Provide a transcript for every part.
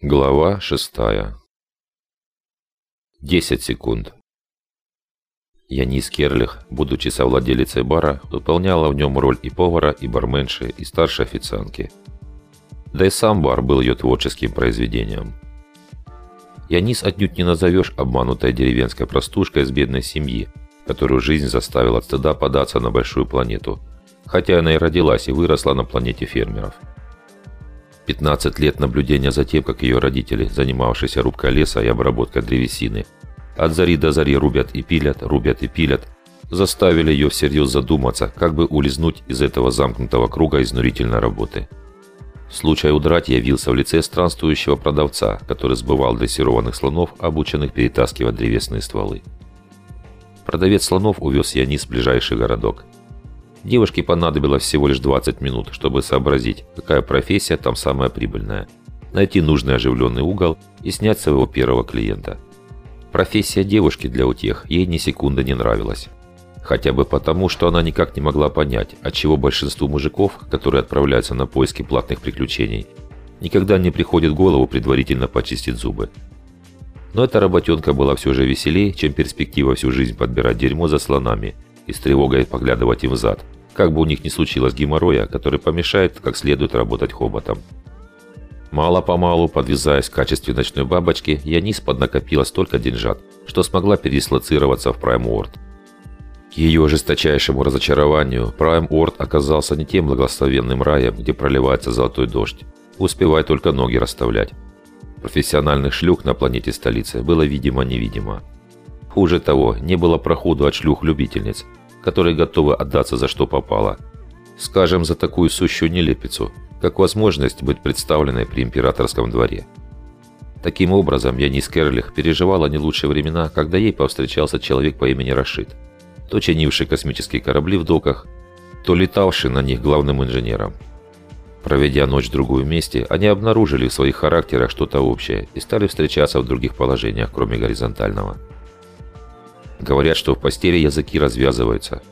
Глава шестая. Десять секунд. Янис Керлих, будучи совладелицей бара, выполняла в нем роль и повара, и барменши, и старшей официантки. Да и сам бар был ее творческим произведением. Янис отнюдь не назовешь обманутой деревенской простушкой из бедной семьи, которую жизнь заставила от стыда податься на большую планету, хотя она и родилась и выросла на планете фермеров. 15 лет наблюдения за тем, как ее родители, занимавшиеся рубкой леса и обработкой древесины, от зари до зари рубят и пилят, рубят и пилят, заставили ее всерьез задуматься, как бы улизнуть из этого замкнутого круга изнурительной работы. Случай удрать явился в лице странствующего продавца, который сбывал дрессированных слонов, обученных перетаскивать древесные стволы. Продавец слонов увез Янис в ближайший городок. Девушке понадобилось всего лишь 20 минут, чтобы сообразить, какая профессия там самая прибыльная. Найти нужный оживленный угол и снять своего первого клиента. Профессия девушки для утех ей ни секунды не нравилась. Хотя бы потому, что она никак не могла понять, отчего большинству мужиков, которые отправляются на поиски платных приключений, никогда не приходит в голову предварительно почистить зубы. Но эта работенка была все же веселее, чем перспектива всю жизнь подбирать дерьмо за слонами и с тревогой поглядывать им в зад, как бы у них ни случилось геморроя, который помешает как следует работать хоботом. Мало-помалу, подвязаясь к качестве ночной бабочки, Янис поднакопила столько деньжат, что смогла передислоцироваться в Prime World. К ее жесточайшему разочарованию, Prime World оказался не тем благословенным раем, где проливается золотой дождь. Успевай только ноги расставлять. Профессиональных шлюх на планете столицы было видимо-невидимо. Хуже того, не было проходу от шлюх-любительниц, которые готовы отдаться за что попало. Скажем, за такую сущую нелепицу, как возможность быть представленной при императорском дворе. Таким образом, Янис Керлих переживала не лучшие времена, когда ей повстречался человек по имени Рашид, то чинивший космические корабли в доках, то летавший на них главным инженером. Проведя ночь-другую вместе, они обнаружили в своих характерах что-то общее и стали встречаться в других положениях, кроме горизонтального. Говорят, что в постели языки развязываются.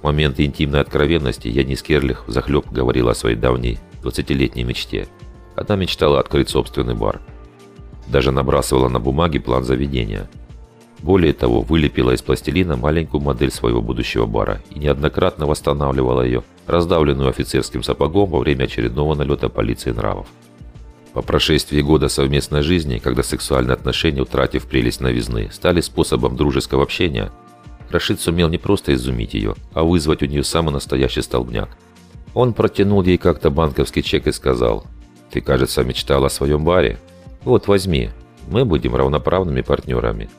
В моменты интимной откровенности Янис Керлих захлеб говорил о своей давней 20-летней мечте. Она мечтала открыть собственный бар. Даже набрасывала на бумаге план заведения. Более того, вылепила из пластилина маленькую модель своего будущего бара и неоднократно восстанавливала ее, раздавленную офицерским сапогом во время очередного налета полиции нравов. По прошествии года совместной жизни, когда сексуальные отношения, утратив прелесть новизны, стали способом дружеского общения, Рашид сумел не просто изумить ее, а вызвать у нее самый настоящий столбняк. Он протянул ей как-то банковский чек и сказал, «Ты, кажется, мечтал о своем баре? Вот, возьми, мы будем равноправными партнерами».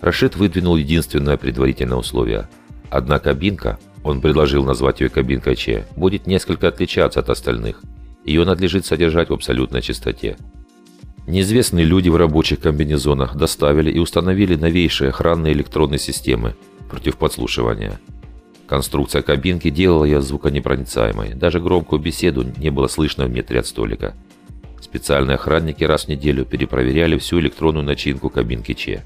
Рашид выдвинул единственное предварительное условие. Одна кабинка, он предложил назвать ее кабинкой Че, будет несколько отличаться от остальных – ее надлежит содержать в абсолютной чистоте. Неизвестные люди в рабочих комбинезонах доставили и установили новейшие охранные электронные системы против подслушивания. Конструкция кабинки делала ее звуконепроницаемой. Даже громкую беседу не было слышно в метре от столика. Специальные охранники раз в неделю перепроверяли всю электронную начинку кабинки Че.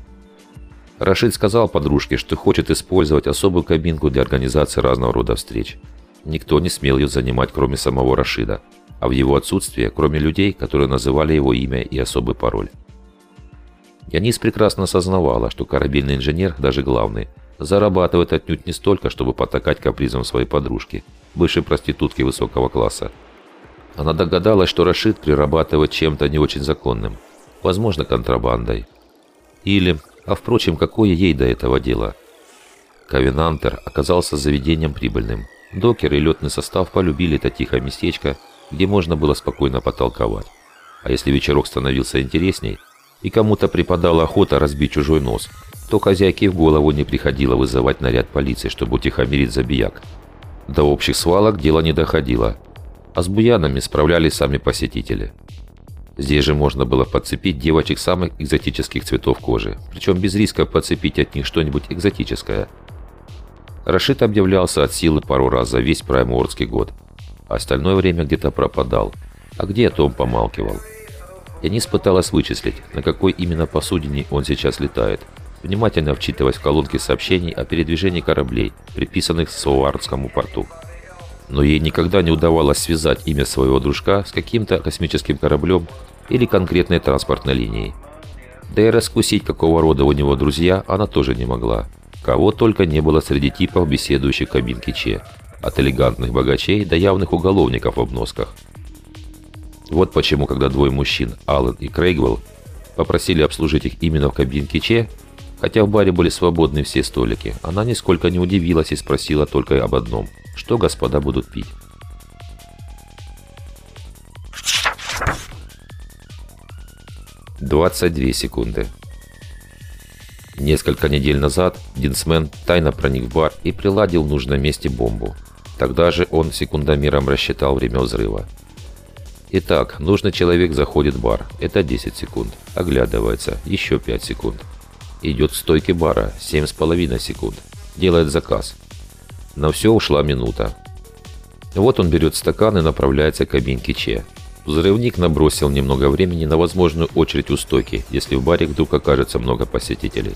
Рашид сказал подружке, что хочет использовать особую кабинку для организации разного рода встреч. Никто не смел ее занимать, кроме самого Рашида а в его отсутствие, кроме людей, которые называли его имя и особый пароль. Янис прекрасно осознавала, что корабельный инженер, даже главный, зарабатывает отнюдь не столько, чтобы потакать капризом своей подружки, бывшей проститутки высокого класса. Она догадалась, что Рашид прирабатывает чем-то не очень законным, возможно, контрабандой. Или, а впрочем, какое ей до этого дело? Ковенантер оказался заведением прибыльным. Докер и летный состав полюбили это тихое местечко – где можно было спокойно потолковать. А если вечерок становился интересней, и кому-то припадала охота разбить чужой нос, то хозяйке в голову не приходило вызывать наряд полиции, чтобы утихомирить забияк. До общих свалок дело не доходило, а с буянами справлялись сами посетители. Здесь же можно было подцепить девочек самых экзотических цветов кожи, причем без риска подцепить от них что-нибудь экзотическое. Рашид объявлялся от силы пару раз за весь праймуордский год – Остальное время где-то пропадал. А где Том помалкивал? Янис пыталась вычислить, на какой именно посудине он сейчас летает, внимательно вчитываясь в колонки сообщений о передвижении кораблей, приписанных Соуардскому порту. Но ей никогда не удавалось связать имя своего дружка с каким-то космическим кораблем или конкретной транспортной линией. Да и раскусить, какого рода у него друзья, она тоже не могла. Кого только не было среди типов, беседующих в кабинке Че. От элегантных богачей до явных уголовников в обносках. Вот почему, когда двое мужчин, Аллен и Крейгвелл, попросили обслужить их именно в кабинке Че, хотя в баре были свободны все столики, она нисколько не удивилась и спросила только об одном – что господа будут пить. Двадцать две секунды. Несколько недель назад Динсмен тайно проник в бар и приладил в нужном месте бомбу. Тогда же он секундомером рассчитал время взрыва. Итак, нужный человек заходит в бар. Это 10 секунд. Оглядывается. Еще 5 секунд. Идет к стойке бара. 7,5 секунд. Делает заказ. На все ушла минута. Вот он берет стакан и направляется к кабинке Че. Взрывник набросил немного времени на возможную очередь у стойки, если в баре вдруг окажется много посетителей.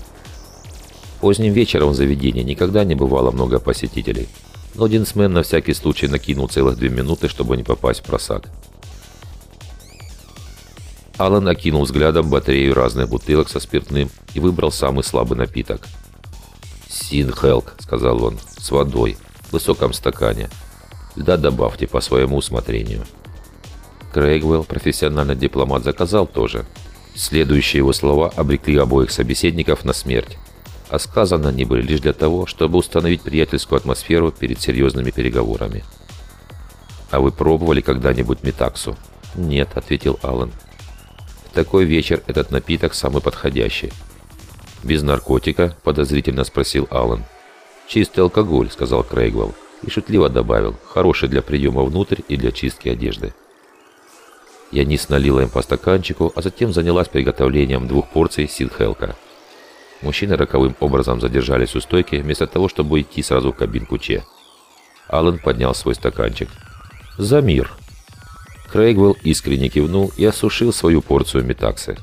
Поздним вечером в заведении никогда не бывало много посетителей, но Динсмен на всякий случай накинул целых две минуты, чтобы не попасть в просак. Алан окинул взглядом батарею разных бутылок со спиртным и выбрал самый слабый напиток. «Синхелк», — сказал он, — «с водой, в высоком стакане. Льда добавьте по своему усмотрению». Крейгвелл, профессиональный дипломат, заказал тоже. Следующие его слова обрекли обоих собеседников на смерть. А сказаны они были лишь для того, чтобы установить приятельскую атмосферу перед серьезными переговорами. «А вы пробовали когда-нибудь метаксу?» «Нет», — ответил Аллан. «В такой вечер этот напиток самый подходящий. «Без наркотика?» – подозрительно спросил Аллан. «Чистый алкоголь», – сказал Крейгвелл. И шутливо добавил, «хороший для приема внутрь и для чистки одежды». Янис налила им по стаканчику, а затем занялась приготовлением двух порций синхелка. Мужчины роковым образом задержались у стойки, вместо того, чтобы идти сразу в кабинку Че. Аллан поднял свой стаканчик. «За мир!» Крейгвелл искренне кивнул и осушил свою порцию метаксы.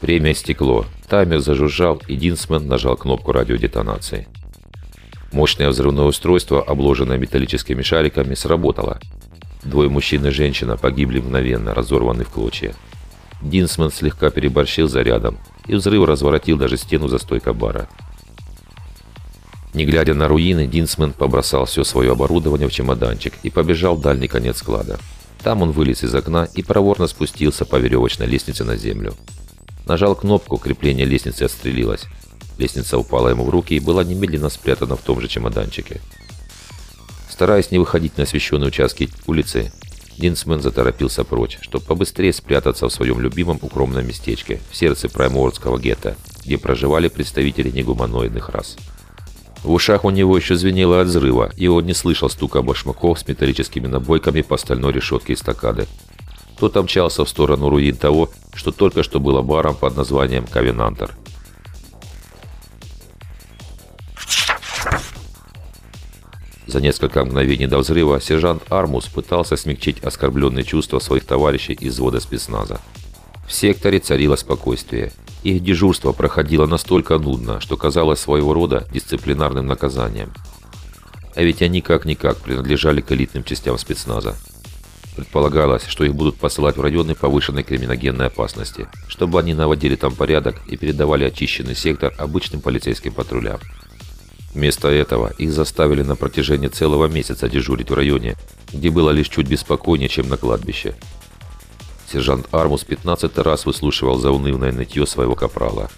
Время стекло. Таймер зажужжал, и Динсмен нажал кнопку радиодетонации. Мощное взрывное устройство, обложенное металлическими шариками, сработало. Двое мужчин и женщина погибли мгновенно, разорваны в клочья. Динсмен слегка переборщил зарядом, и взрыв разворотил даже стену за стойкой бара. Не глядя на руины, Динсмен побросал все свое оборудование в чемоданчик и побежал в дальний конец склада. Там он вылез из окна и проворно спустился по веревочной лестнице на землю. Нажал кнопку, крепление лестницы отстрелилось. Лестница упала ему в руки и была немедленно спрятана в том же чемоданчике. Стараясь не выходить на освещенные участки улицы, Динсмен заторопился прочь, чтобы побыстрее спрятаться в своем любимом укромном местечке, в сердце Праймордского гетто, где проживали представители негуманоидных рас. В ушах у него еще звенело от взрыва, и он не слышал стука башмаков с металлическими набойками по стальной решетке эстакады, тот мчался в сторону руин того, что только что было баром под названием «Ковенантер». За несколько мгновений до взрыва сержант Армус пытался смягчить оскорбленные чувства своих товарищей из взвода спецназа. В секторе царило спокойствие. Их дежурство проходило настолько нудно, что казалось своего рода дисциплинарным наказанием. А ведь они как-никак принадлежали к элитным частям спецназа. Предполагалось, что их будут посылать в районы повышенной криминогенной опасности, чтобы они наводили там порядок и передавали очищенный сектор обычным полицейским патрулям. Вместо этого их заставили на протяжении целого месяца дежурить в районе, где было лишь чуть беспокойнее, чем на кладбище. Сержант Армус 15 раз выслушивал заунывное нытье своего капрала.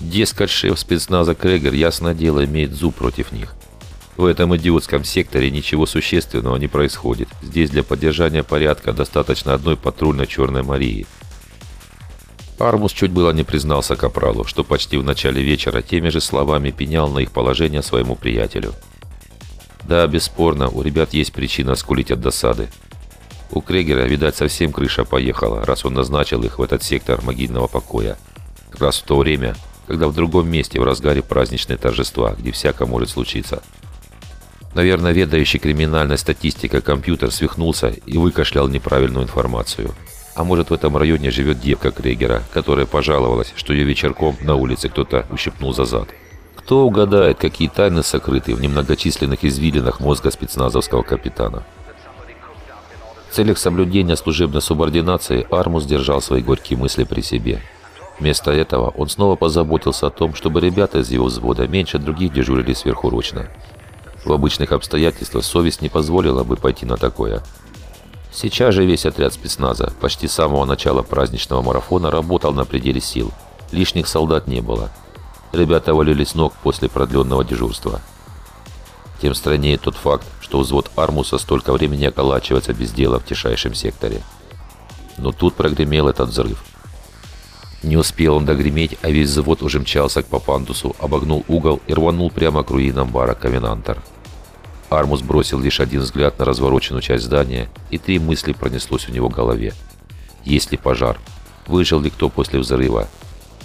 Дескать, шеф спецназа Крегер, ясно дело, имеет зуб против них. В этом идиотском секторе ничего существенного не происходит. Здесь для поддержания порядка достаточно одной патрульной Черной Марии. Армус чуть было не признался Капралу, что почти в начале вечера теми же словами пенял на их положение своему приятелю. Да, бесспорно, у ребят есть причина скулить от досады. У Крегера, видать, совсем крыша поехала, раз он назначил их в этот сектор могильного покоя. Как раз в то время, когда в другом месте, в разгаре праздничные торжества, где всяко может случиться – Наверное, ведающий криминальной статистикой компьютер свихнулся и выкашлял неправильную информацию. А может в этом районе живет девка Крегера, которая пожаловалась, что ее вечерком на улице кто-то ущипнул за зад. Кто угадает, какие тайны сокрыты в немногочисленных извилинах мозга спецназовского капитана? В целях соблюдения служебной субординации Армус держал свои горькие мысли при себе. Вместо этого он снова позаботился о том, чтобы ребята из его взвода меньше других дежурили сверхурочно. В обычных обстоятельствах совесть не позволила бы пойти на такое. Сейчас же весь отряд спецназа почти с самого начала праздничного марафона работал на пределе сил. Лишних солдат не было. Ребята валились ног после продленного дежурства. Тем страннее тот факт, что взвод Армуса столько времени околачивается без дела в тишайшем секторе. Но тут прогремел этот взрыв. Не успел он догреметь, а весь завод уже мчался к Папандусу, обогнул угол и рванул прямо к руинам бара Ковенантер. Армус бросил лишь один взгляд на развороченную часть здания, и три мысли пронеслось у него в голове. Есть ли пожар? Выжил ли кто после взрыва?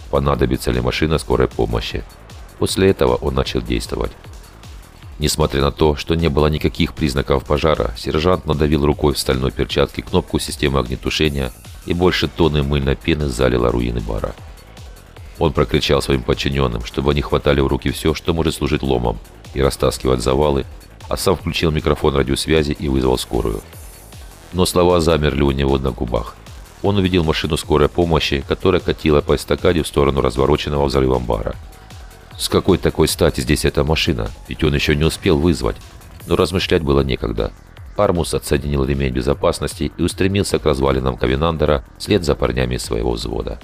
Понадобится ли машина скорой помощи? После этого он начал действовать. Несмотря на то, что не было никаких признаков пожара, сержант надавил рукой в стальной перчатке кнопку системы огнетушения и больше тонны мыльной пены залило руины бара. Он прокричал своим подчиненным, чтобы они хватали в руки все, что может служить ломом, и растаскивать завалы, а сам включил микрофон радиосвязи и вызвал скорую. Но слова замерли у него на губах. Он увидел машину скорой помощи, которая катила по эстакаде в сторону развороченного взрывом бара. С какой такой стати здесь эта машина? Ведь он еще не успел вызвать. Но размышлять было некогда. Армус отсоединил ремень безопасности и устремился к развалинам Ковенандера вслед за парнями своего взвода.